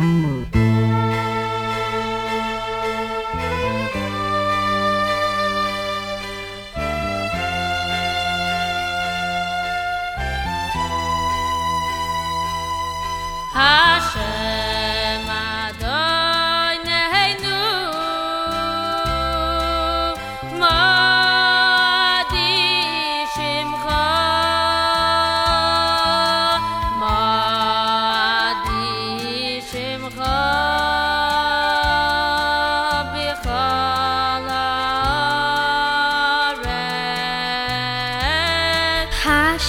Mm-hmm.